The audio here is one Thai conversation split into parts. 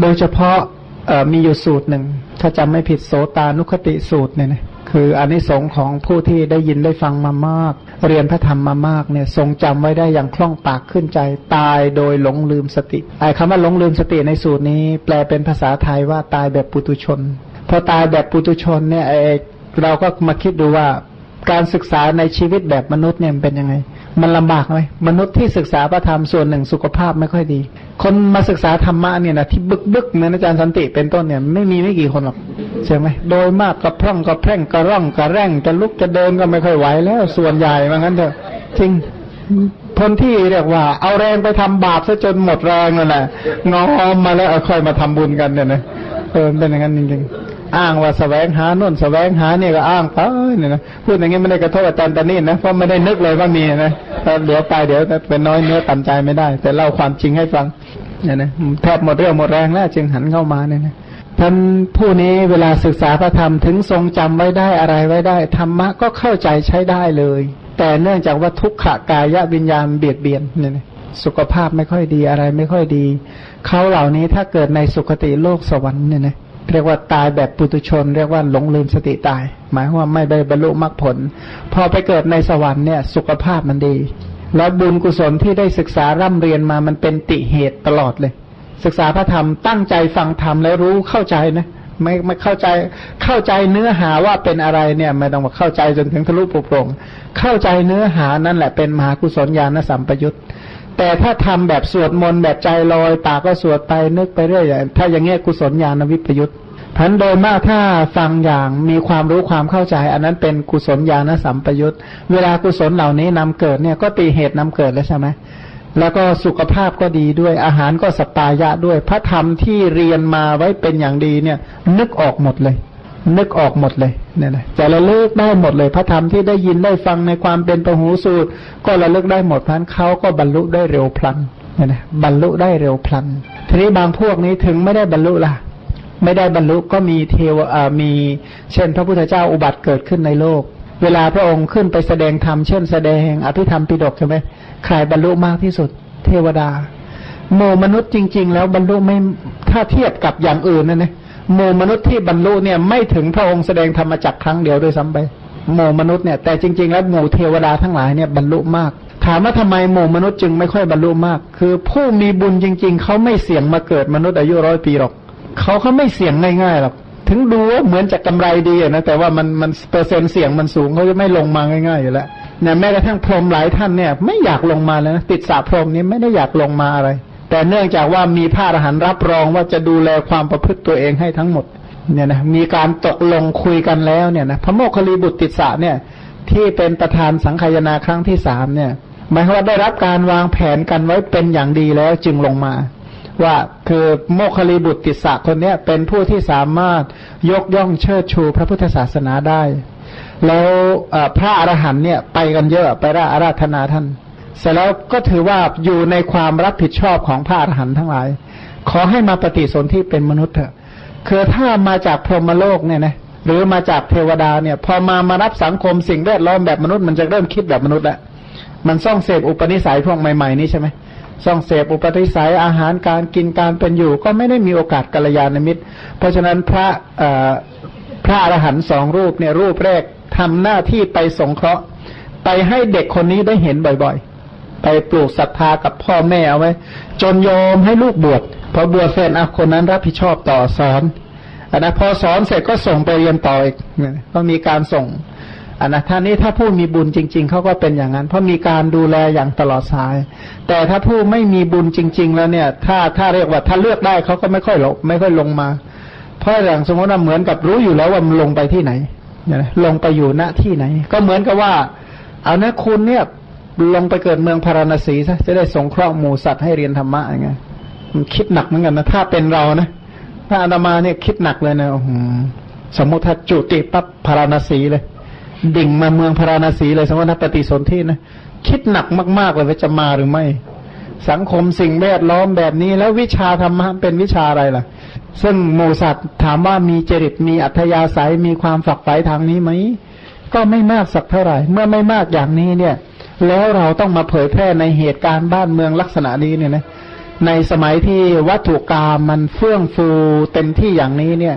โดยเฉพาะมีอยู่สูตรหนึ่ง ถ้าจำไม่ผิดโสตานุคติสูตรเนี่ยนะคืออันนี้สงของผู้ที่ได้ยินได้ฟังมามาก เรียนพระธรรมมามากเนี่ย ทรงจำไว้ได้อย่างคล่องปากขึ้นใจตายโดยหลงลืมสติไอ้คำว่าหลงลืมสติในสูตรนี้ แปลเป็นภาษาไทยว่าตายแบบปุตุชน พอตายแบบปุตุชนเนี่ยไอเราก็มาคิดดูว่าการศึกษาในชีวิตแบบมนุษย์เนี่ยเป็นยังไง มันลำบากไหมมนุษย์ที่ศึกษาพระธรรมส่วนหนึ่งสุขภาพไม่ค่อยดี คนมาศึกษาธรรมะเนี่ยนะที่บึกบึกเหมือนอาจารย์สันติเป็นต้นเนี่ยไม่มีไม่กี่คนหรอกใช่ไหมโดยมากกระพร่องกระแพร่งกระร่องกระแร่งจะลุกจะเดินก็ไม่ค่อยไหวแล้ว ส่วนใหญ่ว่างั้นเถอะจริงคนที่เรียกว่า เอาแรงไปทำบาปซะจนหมดแรงนั่นแหละงอมมาแล้วค่อยมาทำบุญกันเนี่ยนะเออเป็นอย่างนั้นจริงๆ อ้างว่าสแสวงหาโน่นสแสวงหาเนี่ยก็อ้างไปเนี่ยนะพูดอย่างนี้ไม่ได้กระทบอาจารย์ตานี่นะเพราะไม่ได้นึกเลยว่ามีนะเดี๋ยวไปเดี๋ยวเป็นน้อยเนื้อต่ำใจไม่ได้ แต่เล่าความจริงให้ฟังเนี่ยนะแทบหมดเรื่องหมดแรงแล้วจึงหันเข้ามาเนี่ยนะท่านผู้นี้เวลาศึกษาพระธรรมถึงทรงจำไว้ได้อะไรไว้ได้ธรรมะก็เข้าใจใช้ได้เลย แต่เนื่องจากว่าทุกขกายวิญญาณเบียดเบียนเนี่ยนะสุขภาพไม่ค่อยดีอะไรไม่ค่อยดีเขาเหล่านี้ถ้าเกิดในสุคติโลกสวรรค์เนี่ยนะ เรียกว่าตายแบบปุตุชน เรียกว่าหลงลืมสติตาย หมายว่าไม่ได้บรรลุมรรคผล พอไปเกิดในสวรรค์เนี่ย สุขภาพมันดี แล้วบุญกุศลที่ได้ศึกษาร่ำเรียนมามันเป็นติเหตุตลอดเลย ศึกษาพระธรรมตั้งใจฟังธรรมแล้วรู้เข้าใจนะไม่ไม่เข้าใจเข้าใจเนื้อหาว่าเป็นอะไรเนี่ย ไม่ต้องมาเข้าใจจนถึงทะลุปุโปร่งเข้าใจเนื้อหานั่นแหละเป็นมหากุศลญาณสัมปยุต แต่ถ้าทำแบบสวดมนต์แบบใจลอยปากก็สวดไปนึกไปเรื่อยถ้าอย่างเงี้ยกุศลญาณวิปยุตพันโดยมากถ้าฟังอย่างมีความรู้ความเข้าใจ อันนั้นเป็นกุศลญาณสัมปยุตเวลากุศลเหล่านี้นำเกิดเนี่ยก็ตีเหตุนำเกิดแล้วใช่ไหมแล้วก็สุขภาพก็ดีด้วยอาหารก็สปายะด้วย พระธรรมที่เรียนมาไว้เป็นอย่างดีเนี่ย นึกออกหมดเลย นึกออกหมดเลยเนี่ยนะจะระลึกได้หมดเลย พระธรรมที่ได้ยินได้ฟังในความเป็นประหูสูตร ก็ระลึกได้หมดพันเขาก็บรรลุได้เร็วพลันเนี่ยนะบรรลุได้เร็วพลัน ทีนี้บางพวกนี้ถึงไม่ได้บรรลุล่ะ ไม่ได้บรรลุก็มีเทวามี เช่น พระพุทธเจ้าอุบัติเกิดขึ้นในโลก เวลาพระองค์ขึ้นไปแสดงธรรมเช่นแสดงอภิธรรมปิฎกใช่ไหมใครบรรลุมากที่สุด เทวดาโมมนุษย์จริง ๆ แล้วบรรลุไม่ถ้าเทียบกับอย่างอื่นนะเนี่ย โมมนุษย์ที่บรรลุเนี่ยไม่ถึงพระองค์แสดงธรรมจักครั้งเดียวด้วยซ้ำไปโมมนุษย์เนี่ยแต่จริง ๆ แล้วหมู่เทวดาทั้งหลายเนี่ยบรรลุมาก ถามว่าทำไมหมู่มนุษย์จึงไม่ค่อยบรรลุมาก คือผู้มีบุญจริง ๆ เขาไม่เสี่ยงมาเกิดมนุษย์อายุร้อยปีหรอกเขาเขาไม่เสี่ยงง่ายๆหรอกถึงดูว่าเหมือนจะกำไรดีนะแต่ว่ามันมันเปอร์เซ็นต์เสี่ยงมันสูงเขาจะไม่ลงมาง่ายๆอยู่แล้วเนี่ยแม้กระทั่งพรหมหลายท่านเนี่ยไม่อยากลงมาเลยนะติดสาพรหมนี้ไม่ได้อยากลงมาอะไร แต่เนื่องจากว่ามีพระอรหันต์รับรองว่าจะดูแลความประพฤติตัวเองให้ทั้งหมดเนี่ยนะมีการตกลงคุยกันแล้วเนี่ยนะพระโมคคิริบุตรติสะเนี่ย ที่เป็นประธานสังขยนาครั้งที่สามเนี่ยหมายความว่าได้รับการวางแผนกันไว้เป็นอย่างดีแล้วจึงลงมา ว่าคือโมคคลีบุตรติสะคนเนี้ยเป็นผู้ที่สามารถยกย่องเชิดชูพระพุทธศาสนาได้ แล้วพระอรหันต์เนี่ยไปกันเยอะไปราอาราธนาท่าน เสร็จแล้วก็ถือว่าอยู่ในความรับผิดชอบของพระอรหันต์ทั้งหลาย ขอให้มาปฏิสนธิเป็นมนุษย์เถอะคือถ้ามาจากพรหมโลกเนี่ยนะหรือมาจากเทวดาเนี่ย พอมามารับสังคมสิ่งแวดล้อมแบบมนุษย์มันจะเริ่มคิดแบบมนุษย์แหละมันซ่องเสพอุปนิสัยพวกใหม่ๆนี้ใช่ไหมส่องเสพอุปติสัยอาหารการกินการเป็นอยู่ ก็ไม่ได้มีโอกาสกัลยาณมิตร เพราะฉะนั้นพระพระอรหันต์สองรูปเนี่ยรูปแรกทำหน้าที่ไปสงเคราะห์ ไปให้เด็กคนนี้ได้เห็นบ่อยๆ ไปปลูกศรัทธากับพ่อแม่เอาไว้ จนยอมให้ลูกบวชพอบวชเสร็จอะคนนั้นรับผิดชอบต่อสอนอันนะพอสอนเสร็จก็ส่งไปเรียนต่ออีกก็มีการส่งอันนะท่านนี้ถ้าผู้มีบุญจริง ๆเขาก็เป็นอย่างนั้น เพราะมีการดูแลอย่างตลอดสาย แต่ถ้าผู้ไม่มีบุญจริง ๆ แล้วเนี่ย ถ้าถ้าเรียกว่าถ้าเลือกได้เขาก็ไม่ค่อยลงไม่ค่อยลงมา เพราะอย่างสมมติว่าเหมือนกับรู้อยู่แล้วว่ามันลงไปที่ไหนลงไปอยู่ณที่ไหน ก็เหมือนกับว่า เอานะคุณเนี่ย ลงไปเกิดเมืองพาราณสีซะจะได้สงเคราะห์หมูสัตว์ให้เรียนธรรมะอย่างเงี้ยมันคิดหนักเหมือนกันนะถ้าเป็นเรานะถ้าอาตมาเนี่ยคิดหนักเลยนะสมมติถ้าจุติปั๊บพาราณสีเลย ดิ่งมาเมืองพาราณสีเลย สมมตินัปฏิสนธินะคิดหนักมาก ๆ เลยว่าจะมาหรือไม่ สังคมสิ่งแวดล้อมแบบนี้ แล้ววิชาธรรมะเป็นวิชาอะไรล่ะ ซึ่งโมสัตว์ถามว่ามีจริตมีอัธยาศัยมีความฝักใฝ่ทางนี้ไหมก็ไม่มากสักเท่าไหร่ เมื่อไม่มากอย่างนี้เนี่ย แล้วเราต้องมาเผยแพร่ในเหตุการณ์บ้านเมืองลักษณะนี้เนี่ยนะในสมัยที่วัตถุกรรมมันเฟื่องฟูเต็มที่อย่างนี้เนี่ย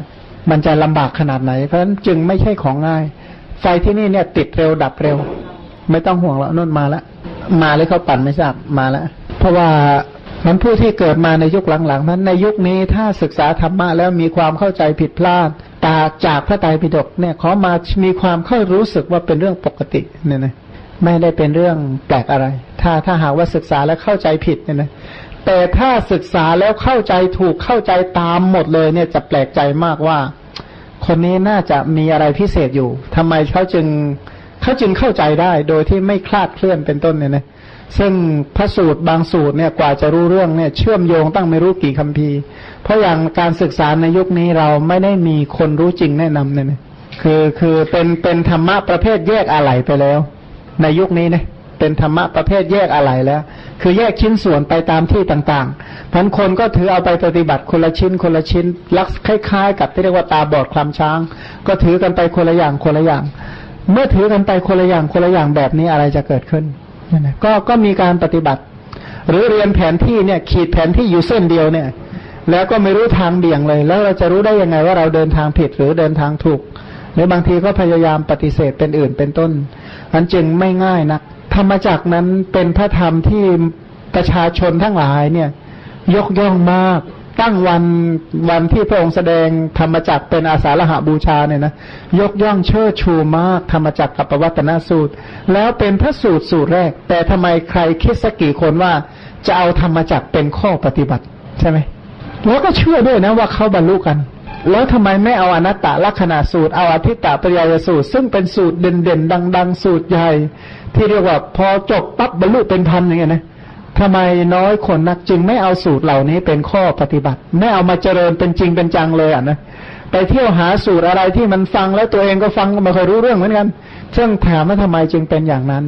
มันจะลำบากขนาดไหน เพราะฉะนั้นจึงไม่ใช่ของง่าย ไฟที่นี่เนี่ยติดเร็วดับเร็ว ไม่ต้องห่วงแล้วนุ่นมาแล้วมาเลยเขาปั่นไม่ทราบมาแล้วเพราะว่ามันผู้ที่เกิดมาในยุคหลังๆมันในยุคนี้ถ้าศึกษาธรรมะแล้วมีความเข้าใจผิดพลาดตาจากพระไตรปิฎกเนี่ยขอมามีความเข้ารู้สึกว่าเป็นเรื่องปกติเนี่ยนะ ไม่ได้เป็นเรื่องแปลกอะไร ถ้าถ้าหากว่าศึกษาแล้วเข้าใจผิดเนี่ยนะแต่ถ้าศึกษาแล้วเข้าใจถูกเข้าใจตามหมดเลยเนี่ยจะแปลกใจมากว่า คนนี้น่าจะมีอะไรพิเศษอยู่ทำไมเขาจึงเขาจึงเข้าใจได้ โดยที่ไม่คลาดเคลื่อนเป็นต้นเนี่ยนะซึ่งพระสูตรบางสูตรเนี่ยกว่าจะรู้เรื่องเนี่ยเชื่อมโยงตั้งไม่รู้กี่คำพีเพราะอย่างการศึกษาในยุคนี้เราไม่ได้มีคนรู้จริงแนะนำเนี่ยนะคือคือเป็นเป็นธรรมะประเภทแยกอะไรไปแล้ว ในยุคนี้เนี่ยเป็นธรรมะประเภทแยกอะไรแล้ว คือแยกชิ้นส่วนไปตามที่ต่างๆพันคนก็ถือเอาไปปฏิบัติคนละชิ้นคนละชิ้น ลักคล้ายๆ กับที่เรียกว่าตาบอดคลำช้าง ก็ถือกันไปคนละอย่างคนละอย่าง เมื่อถือกันไปคนละอย่างคนละอย่างแบบนี้อะไรจะเกิดขึ้นก็ก็มีการปฏิบัติ หรือเรียนแผนที่เนี่ย ขีดแผนที่อยู่เส้นเดียวเนี่ย แล้วก็ไม่รู้ทางเบี่ยงเลย แล้วเราจะรู้ได้ยังไงว่าเราเดินทางผิดหรือเดินทางถูก หรือบางทีก็พยายามปฏิเสธเป็นอื่นเป็นต้นอันจึงไม่ง่ายนักธรรมจักนั้นเป็นพระธรรมที่ประชาชนทั้งหลายเนี่ย ยกย่องมาก ตั้งวันวันที่พระองค์แสดงธรรมจักเป็นอาสาฬหาบูชาเนี่ยนะยกย่องเชิดชูมาก ธรรมจักกับปวัตนสูตร แล้วเป็นพระสูตรสูตรแรก แต่ทำไมใครคิดสักกี่คนว่าจะเอาธรรมจักเป็นข้อปฏิบัติใช่ไหมแล้วก็เชื่อด้วยนะว่าเขาบรรลุกัน แล้วทำไมไม่เอาอนัตตลักษณะสูตรเอาอธิตตปริยายสูตร ซึ่งเป็นสูตรเด่นๆ ดัง ๆ สูตรใหญ่ ที่เรียกว่าพอจบปั๊บบรรลุเป็นพันอย่างเงี้ยนะทำไมน้อยคนนักจึงไม่เอาสูตรเหล่านี้เป็นข้อปฏิบัติ ไม่เอามาเจริญเป็นจริงเป็นจังเลยอะนะไปเที่ยวหาสูตรอะไรที่มันฟังแล้วตัวเองก็ฟังก็ไม่เคยรู้เรื่องเหมือนกันซึ่งถามว่าทำไมจึงเป็นอย่างนั้น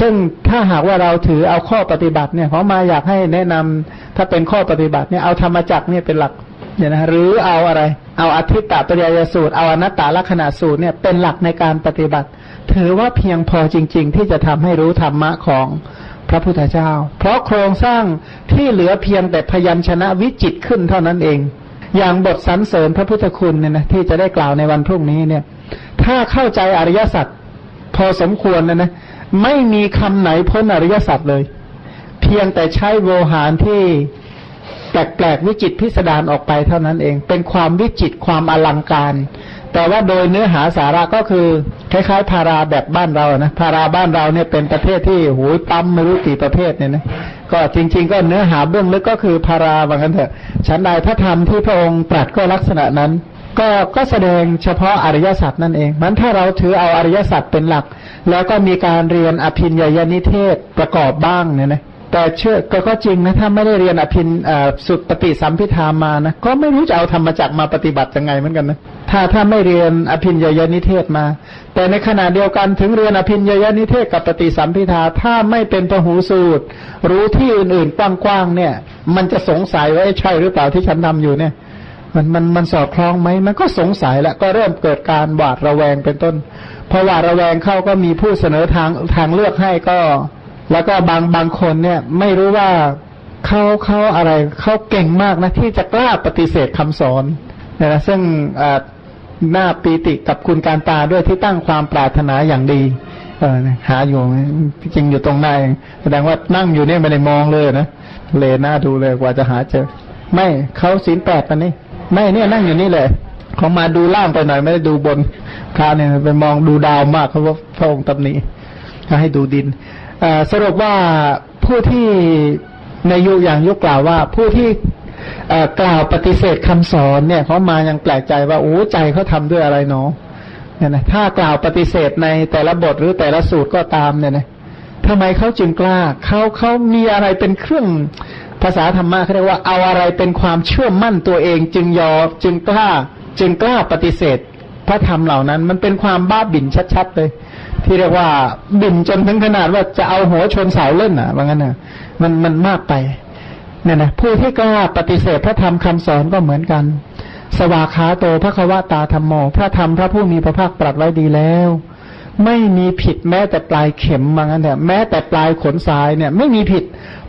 ซึ่งถ้าหากว่าเราถือเอาข้อปฏิบัติเนี่ยเขามาอยากให้แนะนำถ้าเป็นข้อปฏิบัติเนี่ยเอาธรรมจักเนี่ยเป็นหลัก เนี่ยนะหรือเอาอะไร เอาอธิตตปริยยสูตร เอาอนัตตลักษณะสูตรเนี่ยเป็นหลักในการปฏิบัติ ถือว่าเพียงพอจริง ๆ ที่จะทำให้รู้ธรรมะของพระพุทธเจ้า เพราะโครงสร้างที่เหลือเพียงแต่พยัญชนะวิจิตขึ้นเท่านั้นเอง อย่างบทสรรเสริญพระพุทธคุณเนี่ยนะที่จะได้กล่าวในวันพรุ่งนี้เนี่ย ถ้าเข้าใจอริยสัจพอสมควรนะนะไม่มีคำไหนพ้นอริยสัจเลย เพียงแต่ใช้โวหารที่ ปลกๆวิจิตพิสดารออกไปเท่านั้นเอง เป็นความวิจิตความอลังการ แต่ว่าโดยเนื้อหาสาระก็คือคล้ายๆพาราแบบบ้านเรานะพาราบ้านเราเนี่ยเป็นประเภทที่หูตั้มไม่รู้กี่ประเภทเนี่ยนะก็จริง ๆ ก็เนื้อหาเบื้องลึกก็คือพาราบางกันเถอะชั้นใดพระธรรมที่พระองค์ตรัสก็ลักษณะนั้นก็ก็แสดงเฉพาะอริยสัจนั่นเองมันถ้าเราถือเอาอริยสัจเป็นหลัก แล้วก็มีการเรียนอภินญญานิเทศประกอบบ้างเนี่ยนะ แต่เชื่อก็ก็จริงนะถ้าไม่ได้เรียนอภินสุดปฏิสัมพิธามานะก็ไม่รู้จะเอาธรรมจักมาปฏิบัติยังไงเหมือนกันนะถ้าถ้าไม่เรียนอภินญยนิเทศมา แต่ในขณะเดียวกันถึงเรียนอภินญยนิเทศกับปฏิสัมพิทาถ้าไม่เป็นพหูสูตร รู้ที่อื่นๆกว้างๆเนี่ย มันจะสงสัยว่าใช่หรือเปล่าที่ฉันทาอยู่เนี่ย มันมันมันสอดคล้องไหมมันก็สงสัยแล้วก็เริ่มเกิดการหวาดระแวงเป็นต้นพอหวาดระแวงเข้าก็มีผู้เสนอทางทางเลือกให้ก็ แล้วก็บางบางคนเนี่ยไม่รู้ว่าเขาเขาอะไรเขาเก่งมากนะที่จะกล้าปฏิเสธคำสอนนะซึ่งหน้าปีติกับคุณการตาด้วยที่ตั้งความปรารถนาอย่างดี เออหาอยู่จริงอยู่ตรงหน้าเองแสดงว่านั่งอยู่เนี่ยไม่ได้มองเลยนะเลหน้าดูเลยกว่าจะหาเจอ ไม่เขาศีลแปดปันนี้ ไม่เนี่ยนั่งอยู่นี่เลยเขามาดูล่างไปหน่อยไม่ได้ดูบนคาเนี่ยไปมองดูดาวมากเขาว่าพระองค์ตำหนิให้ดูดิน สรุปว่าผู้ที่ในยุอย่างยุกล่าวว่า ผู้ที่กล่าวปฏิเสธคำสอนเนี่ยเขามายังแปลกใจว่าโอ้ใจเขาทาด้วยอะไรเนาะเนี่ยนะถ้ากล่าวปฏิเสธในแต่ละบทหรือแต่ละสูตรก็ตามเนี่ยนะทำไมเขาจึงกล้าเขาเขามีอะไรเป็นเครื่องภาษาธรรมะเขาเรียกว่าเอาอะไรเป็นความเชื่อมั่นตัวเอง จึงยอมจึงกล้า จึงกล้าปฏิเสธพระธรรมเหล่านั้น มันเป็นความบ้าบิ่นชัดๆเลย ที่เรียกว่าบิ่นจนถึงขนาดว่าจะเอาหัวชนเสาเล่นอะว่างั้นน่ะมันมันมากไปเนี่ยนะผู้ที่กล้าปฏิเสธพระธรรมคำสอนก็เหมือนกัน สวาขาโตพระควตาธรรมโม พระธรรมพระผู้มีพระภาคตรัสไว้ดีแล้ว ไม่มีผิดแม้แต่ปลายเข็มว่างั้นแต่แม้แต่ปลายขนสายเนี่ย ไม่มีผิด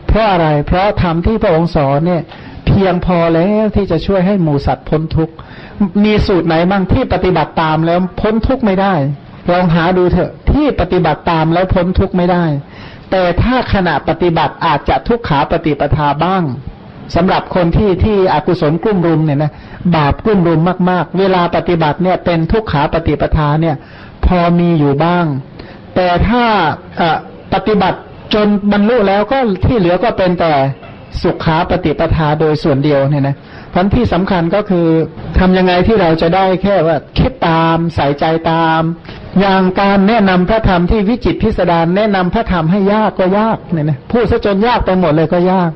เพราะอะไร เพราะธรรมที่พระองค์สอนเนี่ย เพียงพอแล้วที่จะช่วยให้หมูสัตว์พ้นทุกข์มีสูตรไหนบ้างที่ปฏิบัติตามแล้วพ้นทุกข์ไม่ได้ ลองหาดูเถอะที่ปฏิบัติตามแล้วพ้นทุกข์ไม่ได้ แต่ถ้าขณะปฏิบัติอาจจะทุกขาปฏิปทาบ้างสำหรับคนที่ที่อกุศลกลุ่มรุมเนี่ยนะบาปกลุ่มรุมมาก ๆ เวลาปฏิบัติเนี่ยเป็นทุกขาปฏิปทาเนี่ย พอมีอยู่บ้าง แต่ถ้าปฏิบัติจนบรรลุแล้วก็ที่เหลือก็เป็นแต่สุขาปฏิปทาโดยส่วนเดียวเนี่ยนะพันที่สำคัญก็คือทำยังไงที่เราจะได้แค่ว่าคิดตามใส่ใจตาม อย่างการแนะนำพระธรรมที่วิจิตพิสดารแนะนำพระธรรมให้ยากก็ยากเนี่ยนะพูดซะจนยากไปหมดเลยก็ยาก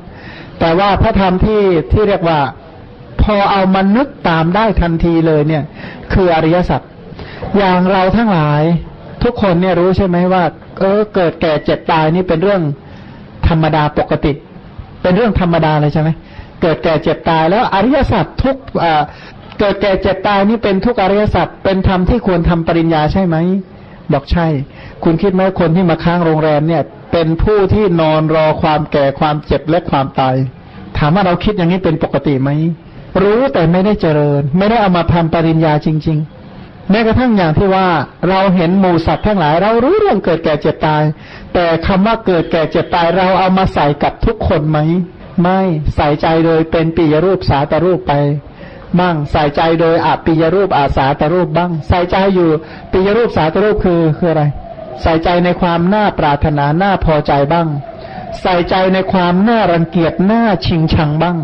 แต่ว่าพระธรรมที่ที่เรียกว่า พอเอามานึกตามได้ทันทีเลยเนี่ย คืออริยสัจอย่างเราทั้งหลายทุกคนเนี่ยรู้ใช่ไหมว่า เออเกิดแก่เจ็บตายนี่เป็นเรื่องธรรมดาปกติ เป็นเรื่องธรรมดาเลยใช่ไหมเกิดแก่เจ็บตายแล้วอริยสัจทุก เกิดแก่เจ็บตายนี่เป็นทุกอริยสัจเป็นธรรมที่ควรทำปริญญาใช่ไหมบอกใช่ คุณคิดไหมคนที่มาค้างโรงแรมเนี่ย เป็นผู้ที่นอนรอความแก่ความเจ็บและความตาย ถามว่าเราคิดอย่างนี้เป็นปกติไหมรู้แต่ไม่ได้เจริญ ไม่ได้เอามาทำปริญญาจริง ๆ แม้กระทั่งอย่างที่ว่าเราเห็นหมูสัตว์ทั้งหลาย เรารู้เรื่องเกิดแก่เจ็บตาย แต่คำว่าเกิดแก่เจ็บตายเราเอามาใส่กับทุกคนไหมไม่ใส่ใจโดยเป็นปิยรูปสาตรูปไป บ้าง ใส่ใจโดยอาปิยรูปอาสาตรูปบ้าง ใส่ใจอยู่ปิยรูปสาตรูปคือคืออะไร ใส่ใจในความน่าปรารถนาน่าพอใจบ้าง ใส่ใจในความน่ารังเกียจน่าชิงชังบ้าง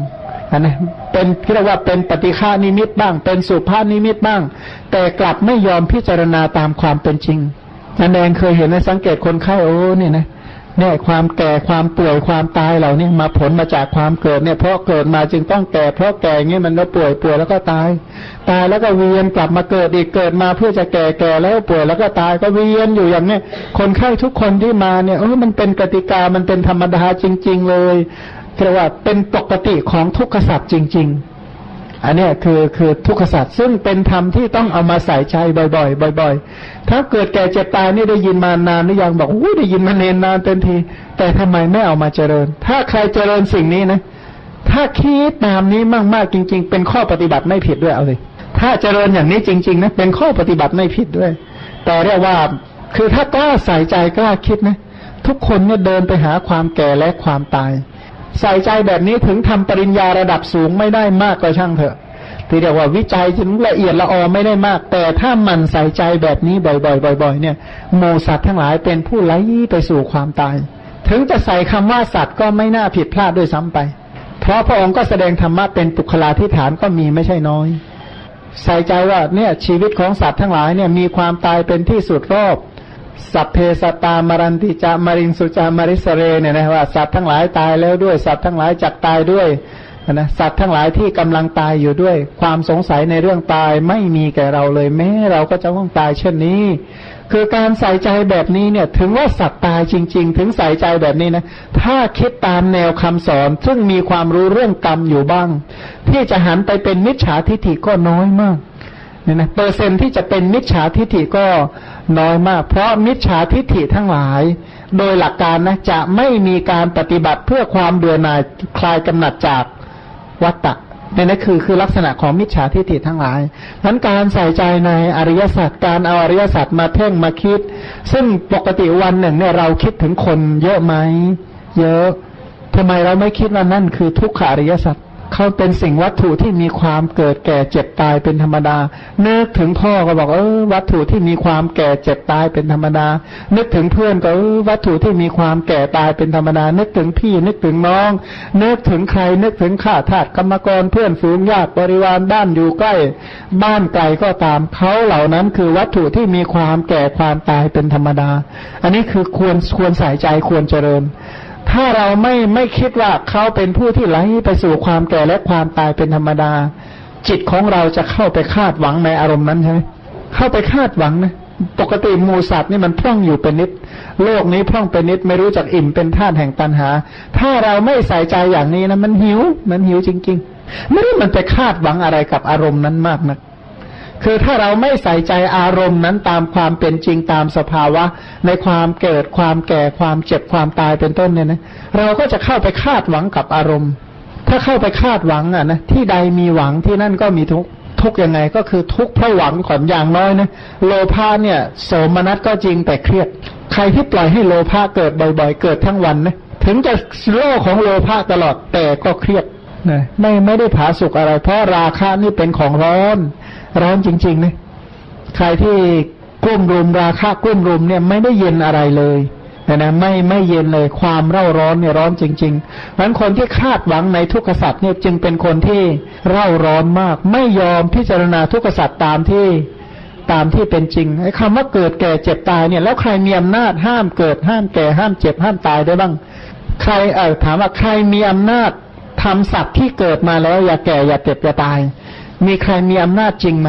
อันนี้เป็นเรียกว่าเป็นปฏิฆานิมิตบ้าง เป็นสุภาพนิมิตบ้าง แต่กลับไม่ยอมพิจารณาตามความเป็นจริงนันแดงเคยเห็นในสังเกตคนไข้โอ้เนี่ยนะ เนี่ยความแก่ความป่วยความตายเหล่านี้มาผลมาจากความเกิดเนี่ยเพราะเกิดมาจึงต้องแก่เพราะแก่เงี้ยมันก็ป่วยป่วยแล้วก็ตาย ตายแล้วก็เวียนกลับมาเกิดอีกเกิดมาเพื่อจะแก่แก่แล้วป่วยแล้วก็ตายก็เวียนอยู่อย่างเนี้ยคนไข้ทุกคนที่มาเนี่ยเออมันเป็นกติกามันเป็นธรรมดาจริง ๆ เลยเรียกว่าเป็นปกติของทุกขสัตว์จริง ๆ อันนี้คือคือทุกขสัตว์ซึ่งเป็นธรรมที่ต้องเอามาใส่ใจบ่อย ๆ บ่อย ๆ ถ้าเกิดแก่เจ็บตายนี่ได้ยินมานานหรือยังบอกอู้ได้ยินมาเนนนานเต็มที แต่ทำไมไม่เอามาเจริญ ถ้าใครเจริญสิ่งนี้นะ ถ้าคิดตามนี้มากๆจริง ๆ เป็นข้อปฏิบัติไม่ผิดด้วยเอาเลยถ้าเจริญอย่างนี้จริง ๆ นะเป็นข้อปฏิบัติไม่ผิดด้วย แต่เรียกว่าคือถ้ากล้าใส่ใจกล้าคิดนะ ทุกคนเนี่ยเดินไปหาความแก่และความตาย ใส่ใจแบบนี้ถึงทำปริญญาระดับสูงไม่ได้มากก็ช่างเถอะ ที่เรียกว่าวิจัยถึงละเอียดละออไม่ได้มาก แต่ถ้ามันใส่ใจแบบนี้บ่อยๆบ่อยๆเนี่ยโมสัตว์ทั้งหลายเป็นผู้ไหลไปสู่ความตาย ถึงจะใส่คำว่าสัตว์ก็ไม่น่าผิดพลาดด้วยซ้ำไป เพราะพระองค์ก็แสดงธรรมะเป็นปุคลาธิฐานก็มีไม่ใช่น้อย ใส่ใจว่าเนี่ยชีวิตของสัตว์ทั้งหลายเนี่ยมีความตายเป็นที่สุดรอบสัพเพสตามรันติจามาริงสุจามาริสเรเนี่ยนะว่าสัตว์ทั้งหลายตายแล้วด้วยสัตว์ทั้งหลายจักตายด้วย นะสัตว์ทั้งหลายที่กำลังตายอยู่ด้วย ความสงสัยในเรื่องตายไม่มีแก่เราเลย แม้เราก็จะต้องตายเช่นนี้ คือการใส่ใจแบบนี้เนี่ย ถึงว่าสัตว์ตายจริง ๆ ถึงใส่ใจแบบนี้นะถ้าคิดตามแนวคำสอนซึ่งมีความรู้เรื่องกรรมอยู่บ้าง ที่จะหันไปเป็นมิจฉาทิฏฐิก็น้อยมากเนี่ยนะเปอร์เซ็นที่จะเป็นมิจฉาทิฏฐิก็น้อยมาก เพราะมิจฉาทิฏฐิทั้งหลาย โดยหลักการนะจะไม่มีการปฏิบัติเพื่อความเบื่อหน่ายคลายกำหนัดจาก วัตตะนี่นะคือคือลักษณะของมิจฉาทิฏฐิทั้งหลายนั้นการใส่ใจในอริยสัจการเอาอริยสัจมาเพ่งมาคิด ซึ่งปกติวันหนึ่งเนี่ยเราคิดถึงคนเยอะไหมเยอะทำไมเราไม่คิดว่านั่นคือทุกขอริยสัจ เขาเป็นสิ่งวัตถุที่มีความเกิดแก่เจ็บตายเป็นธรรมดา นึกถึงพ่อก็บอกเออวัตถุที่มีความแก่เจ็บตายเป็นธรรมดา นึกถึงเพื่อนก็เออวัตถุที่มีความแก่ตายเป็นธรรมดา นึกถึงพี่นึกถึงน้อง นึกถึงใครนึกถึงข้าทาสกรรมกรเพื่อนฝูงญาติบริวารบ้านอยู่ใกล้ บ้านไกลก็ตามเขาเหล่านั้นคือวัตถุที่มีความแก่ความตายเป็นธรรมดา อันนี้คือควรควรใส่ใจควรเจริญ ถ้าเราไม่ไม่คิดว่าเขาเป็นผู้ที่ไหลไปสู่ความแก่และความตายเป็นธรรมดา จิตของเราจะเข้าไปคาดหวังในอารมณ์นั้นใช่ไหมเข้าไปคาดหวังนะปกติมูสัตว์นี่มันพร่องอยู่เป็นนิด โลกนี้พร่องเป็นนิดไม่รู้จักอิ่มเป็นธาตุแห่งตันหา ถ้าเราไม่ใส่ใจอย่างนี้นะมันหิว มันหิวจริง ๆ ไม่ได้มันไปคาดหวังอะไรกับอารมณ์นั้นมากนะ คือถ้าเราไม่ใส่ใจอารมณ์นั้นตามความเป็นจริงตามสภาวะ ในความเกิดความแก่ความเจ็บความตายเป็นต้นเนี่ยนะเราก็จะเข้าไปคาดหวังกับอารมณ์ ถ้าเข้าไปคาดหวังอะนะที่ใดมีหวังที่นั่นก็มีทุกทุกยังไงก็คือทุกเพราะหวังก่อนอย่างน้อยนะโลภะเนี่ย โสมนัสก็จริงแต่เครียด ใครที่ปล่อยให้โลภะเกิดบ่อยๆ เกิดทั้งวันนะถึงจะโลของโลภะตลอดแต่ก็เครียดนะไม่ไม่ได้ผาสุกอะไร เพราะราคะนี่เป็นของร้อน ร้อนจริงๆนะใครที่กุ้มรุมราคะกุ้มรุมเนี่ยไม่ได้เย็นอะไรเลยนะนะไม่ไม่เย็นเลยความเร่าร้อนเนี่ยร้อนจริงๆเพราะคนที่คาดหวังในทุกขสัตว์เนี่ยจึงเป็นคนที่เร่าร้อนมาก ไม่ยอมพิจารณาทุกขสัตว์ตามที่ตามที่เป็นจริงไอ้คำว่าเกิดแก่เจ็บตายเนี่ยแล้วใครมีอำนาจห้ามเกิดห้ามแก่ห้ามเจ็บห้ามตายได้บ้าง ใครเออถามว่าใครมีอำนาจทำสัตว์ที่เกิดมาแล้วอย่าแก่อย่าเจ็บอย่าตาย มีใครมีอำนาจจริงไหม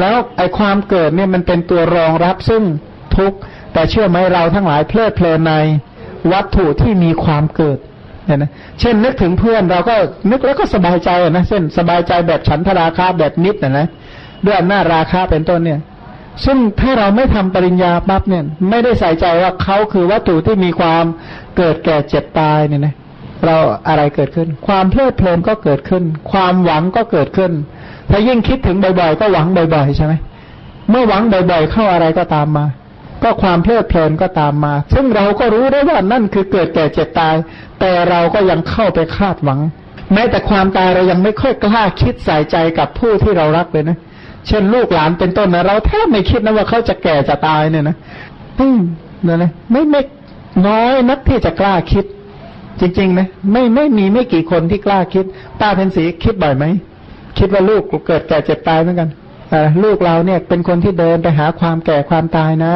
แล้วไอความเกิดเนี่ยมันเป็นตัวรองรับซึ่งทุกข์ แต่เชื่อไหมเราทั้งหลายเพลิดเพลินในวัตถุที่มีความเกิดเนี่ยนะ เช่นนึกถึงเพื่อนเราก็นึกแล้วก็สบายใจนะ เช่นสบายใจแบบฉันทราคาแบบนิดนะนะ ด้วยอำนาจราคาเป็นต้นเนี่ย ซึ่งถ้าเราไม่ทำปริญญาปั๊บเนี่ย ไม่ได้ใส่ใจว่าเขาคือวัตถุที่มีความเกิดแก่เจ็บตายเนี่ยนะ เราอะไรเกิดขึ้น ความเพลิดเพลินก็เกิดขึ้น ความหวังก็เกิดขึ้น ถ้ายิ่งคิดถึงบ่อยๆ ก็หวังบ่อยๆ ใช่ไหม เมื่อหวังบ่อยๆ เข้าอะไรก็ตามมา ก็ความเพลิดเพลินก็ตามมา ซึ่งเราก็รู้ได้ว่านั่นคือเกิดแก่เจ็บตาย แต่เราก็ยังเข้าไปคาดหวัง แม้แต่ความตายเรายังไม่ค่อยกล้าคิดใส่ใจกับผู้ที่เรารักเลยนะ เช่นลูกหลานเป็นต้นนะเราแทบไม่คิดนะว่าเขาจะแก่จะตายเนี่ยนะอืมนี่ยนะไม่ไม่น้อยนักที่จะกล้าคิด จริงๆนะไม่ไม่มีไม่กี่คนที่กล้าคิดป้าเพนสีคิดบ่อยไหม คิดว่าลูกเกิดแก่เจ็บตายเหมือนกันลูกเราเนี่ยเป็นคนที่เดินไปหาความแก่ความตายนะ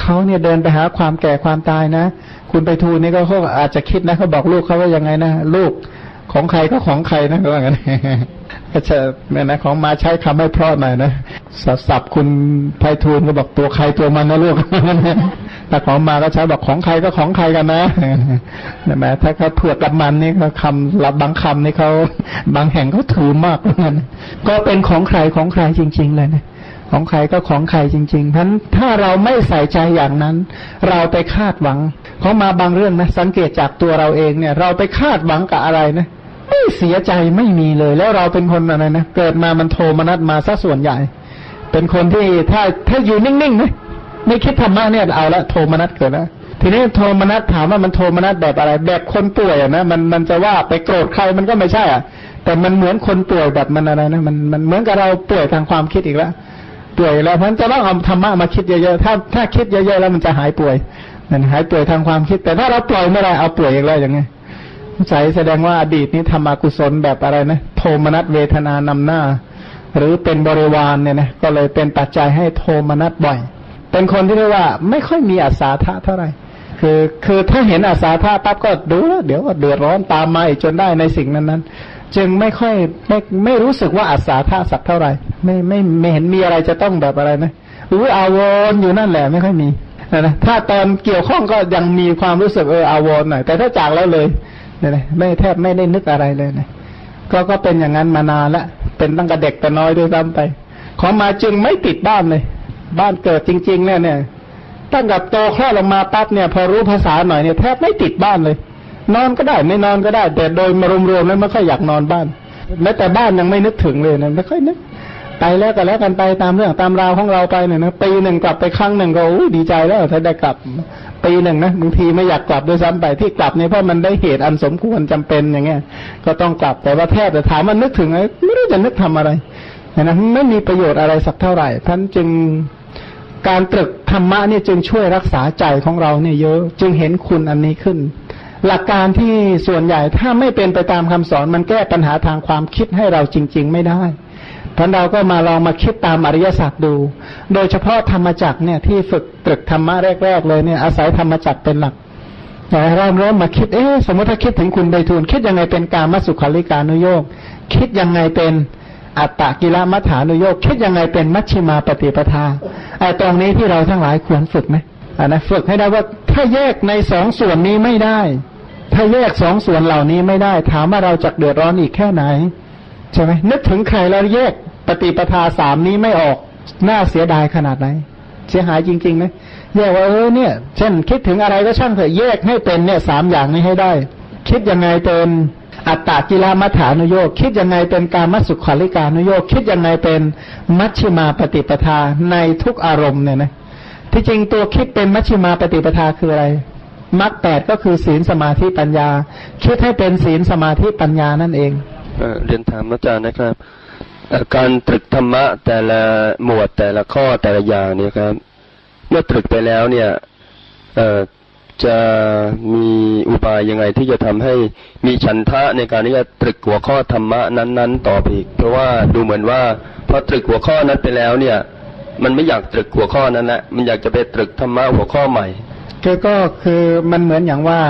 เขาเนี่ยเดินไปหาความแก่ความตายนะ คุณไปทูลนี่ก็เขาอาจจะคิดนะเขาบอกลูกเขาว่ายังไงนะลูกของใครก็ของใครนะเขาว่างั้นก็จะแม่นะของมาใช้คำให้เพราะหน่อยนะสับคุณไพฑูรย์ก็บอกตัวใครตัวมันนะลูก ถ้าของมาก็ใช้บอกของใครก็ของใครกันนะนะแม่ถ้าเขาเผือกับมันนี่เขาคำรับบางคำนี่เขาบางแห่งเขาถือมากเหมือนกันก็เป็นของใครของใครจริง ๆ เลยนะของใครก็ของใครจริงๆเพราะถ้าเราไม่ใส่ใจอย่างนั้น เราไปคาดหวังเขามาบางเรื่องนะ สังเกตจากตัวเราเองเนี่ย เราไปคาดหวังกับอะไรนะไม่เสียใจไม่มีเลย แล้วเราเป็นคนอะไรนะเกิดมามันโทมนัดมาซะส่วนใหญ่ เป็นคนที่ถ้าถ้าอยู่นิ่งๆนะ ไม่คิดธรรมะเนี่ยเอาละโทมนัดเกิดนะทีนี้โทมนัสถามว่ามันโทมนัสแบบอะไร แบบคนป่วยอะนะมันมันจะว่าไปโกรธใครมันก็ไม่ใช่อะ แต่มันเหมือนคนป่วยแบบมันอะไรนะมันมันเหมือนกับเราป่วยทางความคิดอีกแล้วป่วยแล้วเพราะฉะนั้นจะต้องเอาธรรมะมาคิดเยอะๆถ้าถ้าคิดเยอะๆแล้วมันจะหายป่วยมันหายป่วยทางความคิด แต่ถ้าเราปล่อยไม่ได้เอาป่วยอีกแล้วย่างไงใส่แสดงว่าอดีตนี้ทำอกุศลแบบอะไรนะโทมนัสเวทนานำหน้า หรือเป็นบริวารเนี่ยนะก็เลยเป็นปัจจัยให้โทมนัสบ่อย เป็นคนที่เรียกว่า ไม่ค่อยมีอาสาทะเท่าไหร่คือคือถ้าเห็นอาสาทะปั๊บก็ดูเดี๋ยวเดือดร้อนตามมาอีกจนได้ในสิ่งนั้นนั้นจึงไม่ค่อยไม่ไม่รู้สึกว่าอาสาทะสักเท่าไหร่ ไม่ไม่ไม่เห็นมีอะไรจะต้องแบบอะไรนะรู้อาวรอยู่นั่นแหละไม่ค่อยมีนะถ้าตอนเกี่ยวข้องก็ยังมีความรู้สึกเอออาวรหน่อยแต่ถ้าจากแล้วเลยเนี่ยนะไม่แทบไม่ได้นึกอะไรเลยนะก็ก็เป็นอย่างนั้นมานานละเป็นตั้งแต่เด็กแต่น้อยด้วยซ้ำไป ขอมาจึงไม่ติดบ้านเลย บ้านเกิดจริง ๆ เนี่ยเนี่ยตั้งแต่โตคลอดลงมาปั๊บเนี่ย พอรู้ภาษาหน่อยเนี่ยแทบไม่ติดบ้านเลย นอนก็ได้ไม่นอนก็ได้ แต่โดยมารวมๆแล้วไม่ค่อยอยากนอนบ้านแม้แต่บ้านยังไม่นึกถึงเลยนะไม่ค่อยนึกไปแล้วก็แล้วกันไปตามเรื่องตามราวของเราไปเนี่ยนะปีหนึ่งกลับไปครั้งหนึ่งก็อ้ดีใจแล้วถ้าได้กลับปีหนึ่งนะบางทีไม่อยากกลับด้วยซ้ำไปที่กลับเนี่ยเพราะมันได้เหตุอันสมควรจำเป็นอย่างเงี้ย ก็ต้องกลับแต่ว่าแทบแต่ถามว่านึกถึงไอ้ไม่รู้จะนึกทำอะไรนะไม่มีประโยชน์อะไรสักเท่าไหร่ท่านจึง การตรึกธรรมะเนี่ยจึงช่วยรักษาใจของเราเนี่ยเยอะจึงเห็นคุณอันนี้ขึ้น หลักการที่ส่วนใหญ่ถ้าไม่เป็นไปตามคำสอนมันแก้ปัญหาทางความคิดให้เราจริง ๆ ไม่ได้ท่านเราก็มาลองมาคิดตามอริยสัจดู โดยเฉพาะธรรมจักเนี่ยที่ฝึกตรึกธรรมะแรก ๆ เลยเนี่ยอาศัยธรรมจักเป็นหลักแต่เริ่มเริ่มมาคิดเอ๊ะสมมติถ้าคิดถึงคุณใบทูลคิดยังไงเป็นการมัสุขาริการนุโยกคิดยังไงเป็น อัตตกิลมัฐานุโยกคิดยังไงเป็นมัชชิมาปฏิปทาไอ้ตรงนี้ที่เราทั้งหลายควรฝึกไหมอ่านะฝึกให้ได้ว่าถ้าแยกในสองส่วนนี้ไม่ได้ ถ้าแยกสองส่วนเหล่านี้ไม่ได้ ถามว่าเราจะเดือดร้อนอีกแค่ไหนใช่ไหมนึกถึงใครแล้วแยกปฏิปทาสามนี้ไม่ออกน่าเสียดายขนาดไหนเสียหายจริงๆนะแยกว่าเออเนี่ย เช่นคิดถึงอะไรก็ช่างเถอะแยกให้เป็นเนี่ยสามอย่างนี้ให้ได้ คิดยังไงเป็น อัตตากิลมัฐานุโยค คิดยังไงเป็นการมัสุขาริการนุโยค คิดยังไงเป็นมัชฌิมาปฏิปทาในทุกอารมณ์เนี่ยนะที่จริงตัวคิดเป็นมัชฌิมาปฏิปทาคืออะไรมรรคแปดก็คือศีลสมาธิปัญญา คิดให้เป็นศีลสมาธิปัญญานั่นเองเรียนถามอาจารย์นะครับ การตรึกธรรมะแต่ละหมวดแต่ละข้อแต่ละอย่างเนี่ยครับ เมื่อตรึกไปแล้วเนี่ย จะมีอุบายยังไงที่จะทำให้มีฉันทะในการที่จะตรึกหัวข้อธรรมะนั้นๆ ต่อไปอีก เพราะว่าดูเหมือนว่าพอตรึกหัวข้อนั้นไปแล้วเนี่ย มันไม่อยากตรึกหัวข้อนั้นแหละมันอยากจะไปตรึกธรรมะหัวข้อใหม่ก็คือมันเหมือนอย่างว่า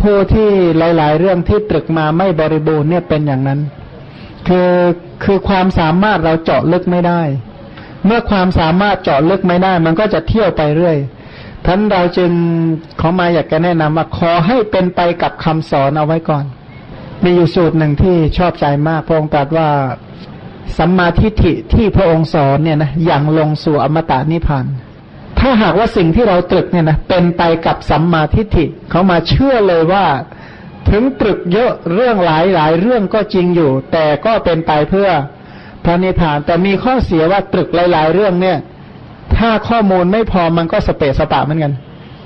ผู้ที่หลาย ๆ เรื่องที่ตรึกมาไม่บริบูรณ์เนี่ยเป็นอย่างนั้น คือคือความสามารถเราเจาะลึกไม่ได้ เมื่อความสามารถเจาะลึกไม่ได้ มันก็จะเที่ยวไปเรื่อย ท่านเราจึงขอมาอยากจะแนะนำว่าขอให้เป็นไปกับคำสอนเอาไว้ก่อน มีอยู่สูตรหนึ่งที่ชอบใจมากพระองค์ตรัสว่าสัมมาทิฏฐิที่พระองค์สอนเนี่ยนะอย่างลงสู่อมตะนิพพานถ้าหากว่าสิ่งที่เราตรึกเนี่ยนะเป็นไปกับสัมมาทิฏฐิเขามาเชื่อเลยว่า ถึงตรึกเยอะเรื่องหลายหลายเรื่องก็จริงอยู่ แต่ก็เป็นไปเพื่อพระนิพพานแต่มีข้อเสียว่าตรึกหลาย ๆ เรื่องเนี่ย ถ้าข้อมูลไม่พอมันก็สเปสปะเหมือนกัน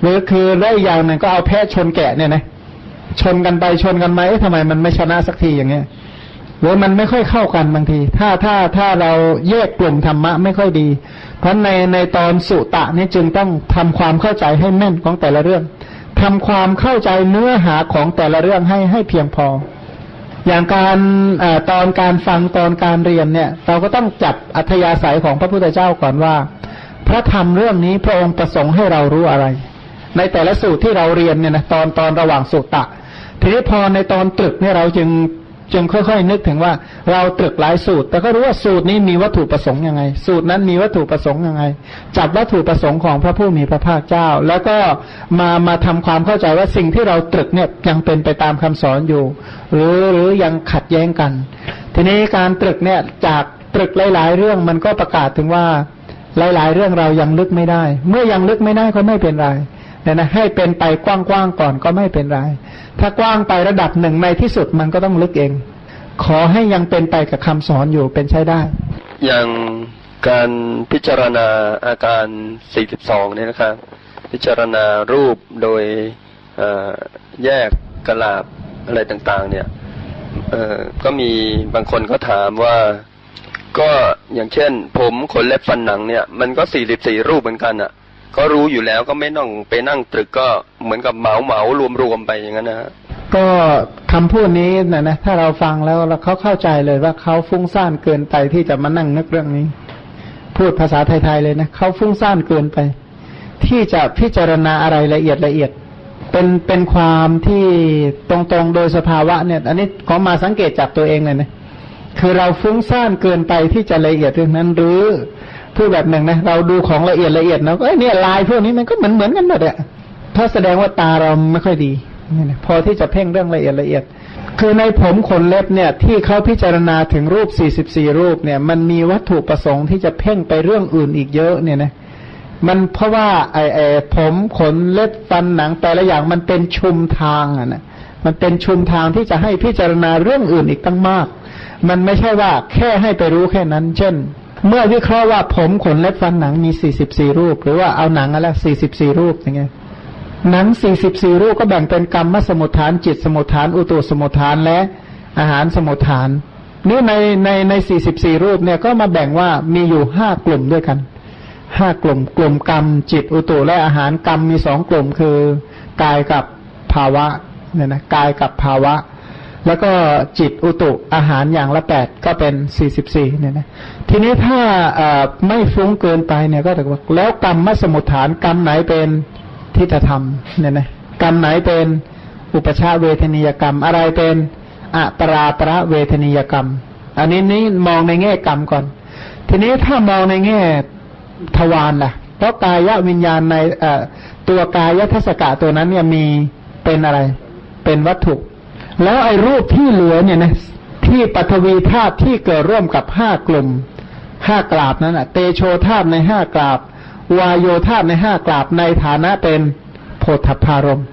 หรือคือแล้อย่างหนึ่งก็เอาแพะชนแกะเนี่ยนะชนกันไปชนกันไหมทำไมมันไม่ชนะสักทีอย่างเงี้ยหรือมันไม่ค่อยเข้ากันบางที ถ้าถ้าถ้าเราแยกกลุ่มธรรมะไม่ค่อยดี เพราะในในตอนสุตะนี้จึงต้องทำความเข้าใจให้แม่นของแต่ละเรื่องทำความเข้าใจเนื้อหาของแต่ละเรื่องให้ให้เพียงพอ อย่างการอตอนการฟังตอนการเรียนเนี่ย เราก็ต้องจับอัธยาศัยของพระพุทธเจ้าก่อนว่า พระธรรมเรื่องนี้พระองค์ประสงค์ให้เรารู้อะไร ในแต่ละสูตรที่เราเรียนเนี่ยนะตอนตอนระหว่างสุตตะทีนี้พอในตอนตรึกเนี่ยเราจึงจึงค่อยๆนึกถึงว่าเราตรึกหลายสูตร แต่ก็รู้ว่าสูตรนี้มีวัตถุประสงค์ยังไง สูตรนั้นมีวัตถุประสงค์ยังไง จับวัตถุประสงค์ของพระผู้มีพระภาคเจ้า แล้วก็มามาทำความเข้าใจว่าสิ่งที่เราตรึกเนี่ยยังเป็นไปตามคำสอนอยู่ หรือหรือยังขัดแย้งกัน ทีนี้การตรึกเนี่ยจากตรึกหลาย ๆ เรื่องมันก็ประกาศถึงว่า หลาย ๆ เรื่องเรายังลึกไม่ได้ เมื่อยังลึกไม่ได้ก็ไม่เป็นไรเนี่ยนะให้เป็นไปกว้างๆก่อนก็ไม่เป็นไร ถ้ากว้างไประดับหนึ่งในที่สุดมันก็ต้องลึกเอง ขอให้ยังเป็นไปกับคำสอนอยู่เป็นใช้ได้ อย่างการพิจารณาอาการ 42 เนี่ยนะครับ พิจารณารูปโดยแยกกระลาบอะไรต่างๆ เนี่ยก็มีบางคนก็ถามว่า ก็อย่างเช่น ผมขนเล็บฟันหนังเนี่ย มันก็44รูปเหมือนกันอะ่ะก็รู้อยู่แล้วก็ไม่ต้องไปนั่งตรึกก็เหมือนกับเหมาเหมารวมรวมไปอย่างนั้นนะก็คำพูดนี้นะนะถ้าเราฟังแล้วเราเขาเข้าใจเลยว่าเขาฟุ้งซ่านเกินไปที่จะมานั่งนึกเรื่องนี้ พูดภาษาไทยๆเลยนะเขาฟุ้งซ่านเกินไป ที่จะพิจารณาอะไรละเอียดละเอียด เป็นเป็นความที่ตรงๆโดยสภาวะเนี่ย อันนี้ขอมาสังเกตจากตัวเองเลยนะ คือเราฟุ้งซ่านเกินไปที่จะละเอียดเรื่องนั้นหรือพูดแบบหนึ่งนะ เราดูของละเอียดละเอียดนะก็เนี่ยลายพวกนี้มันก็เหมือนเหมือนกันหมดอะถ้าแสดงว่าตาเราไม่ค่อยดีนี่นะพอที่จะเพ่งเรื่องละเอียดละเอียด คือในผมขนเล็บเนี่ย ที่เขาพิจารณาถึงรูปสี่สิบสี่รูปเนี่ย มันมีวัตถุประสงค์ที่จะเพ่งไปเรื่องอื่นอีกเยอะเนี่ยนะมันเพราะว่าไอ้ไอ้ผมขนเล็บฟันหนังแต่ละอย่างมันเป็นชุมทางอะนะมันเป็นชุมทางที่จะให้พิจารณาเรื่องอื่นอีกตั้งมาก มันไม่ใช่ว่าแค่ให้ไปรู้แค่นั้น เช่น เมื่อวิเคราะห์ว่าผมขนเล็บฟันหนังมีสี่สิบสี่รูป หรือว่าเอาหนังอะไรสี่สิบสี่รูปอย่างเงี้ยหนังสี่สิบสี่รูปก็แบ่งเป็นกรรมสมุทฐาน จิตสมุทฐาน อุตุสมุทฐานและอาหารสมุทฐานนี่ในในในสี่สิบสี่รูปเนี่ยก็มาแบ่งว่ามีอยู่ห้ากลุ่มด้วยกันห้ากลุ่มกลุ่มกรรม จิตอุตุและอาหารกรรมมีสองกลุ่มคือกายกับภาวะเนี่ยนะกายกับภาวะ แล้วก็จิตอุตุอาหารอย่างละแปดก็เป็นสี่สิบสี่เนี่ยนะทีนี้ถ้าไม่ฟุ้งเกินไปเนี่ยก็ถือว่าแล้วกรรมมสมุทฐานกรรมไหนเป็นทิฏฐธรรมเนี่ยนะกรรมไหนเป็นอุปชาเวทนิยกรรม อะไรเป็นอัปราประเวทนิยกรรม อันนี้นี้มองในแง่กรรมก่อน ทีนี้ถ้ามองในแง่ทวารล่ะ เพราะกายวิญญาณในตัวกายทัศกะตัวนั้นเนี่ยมีเป็นอะไร เป็นวัตถุ แล้วไอ้รูปที่เหลือเนี่ยนะที่ปฐวีธาตุที่เกิดร่วมกับห้ากลุ่มห้ากราบนั้นอะเตโชธาตุในห้ากราบ วายโยธาตุในห้ากราบในฐานะเป็นโพธพารมณ์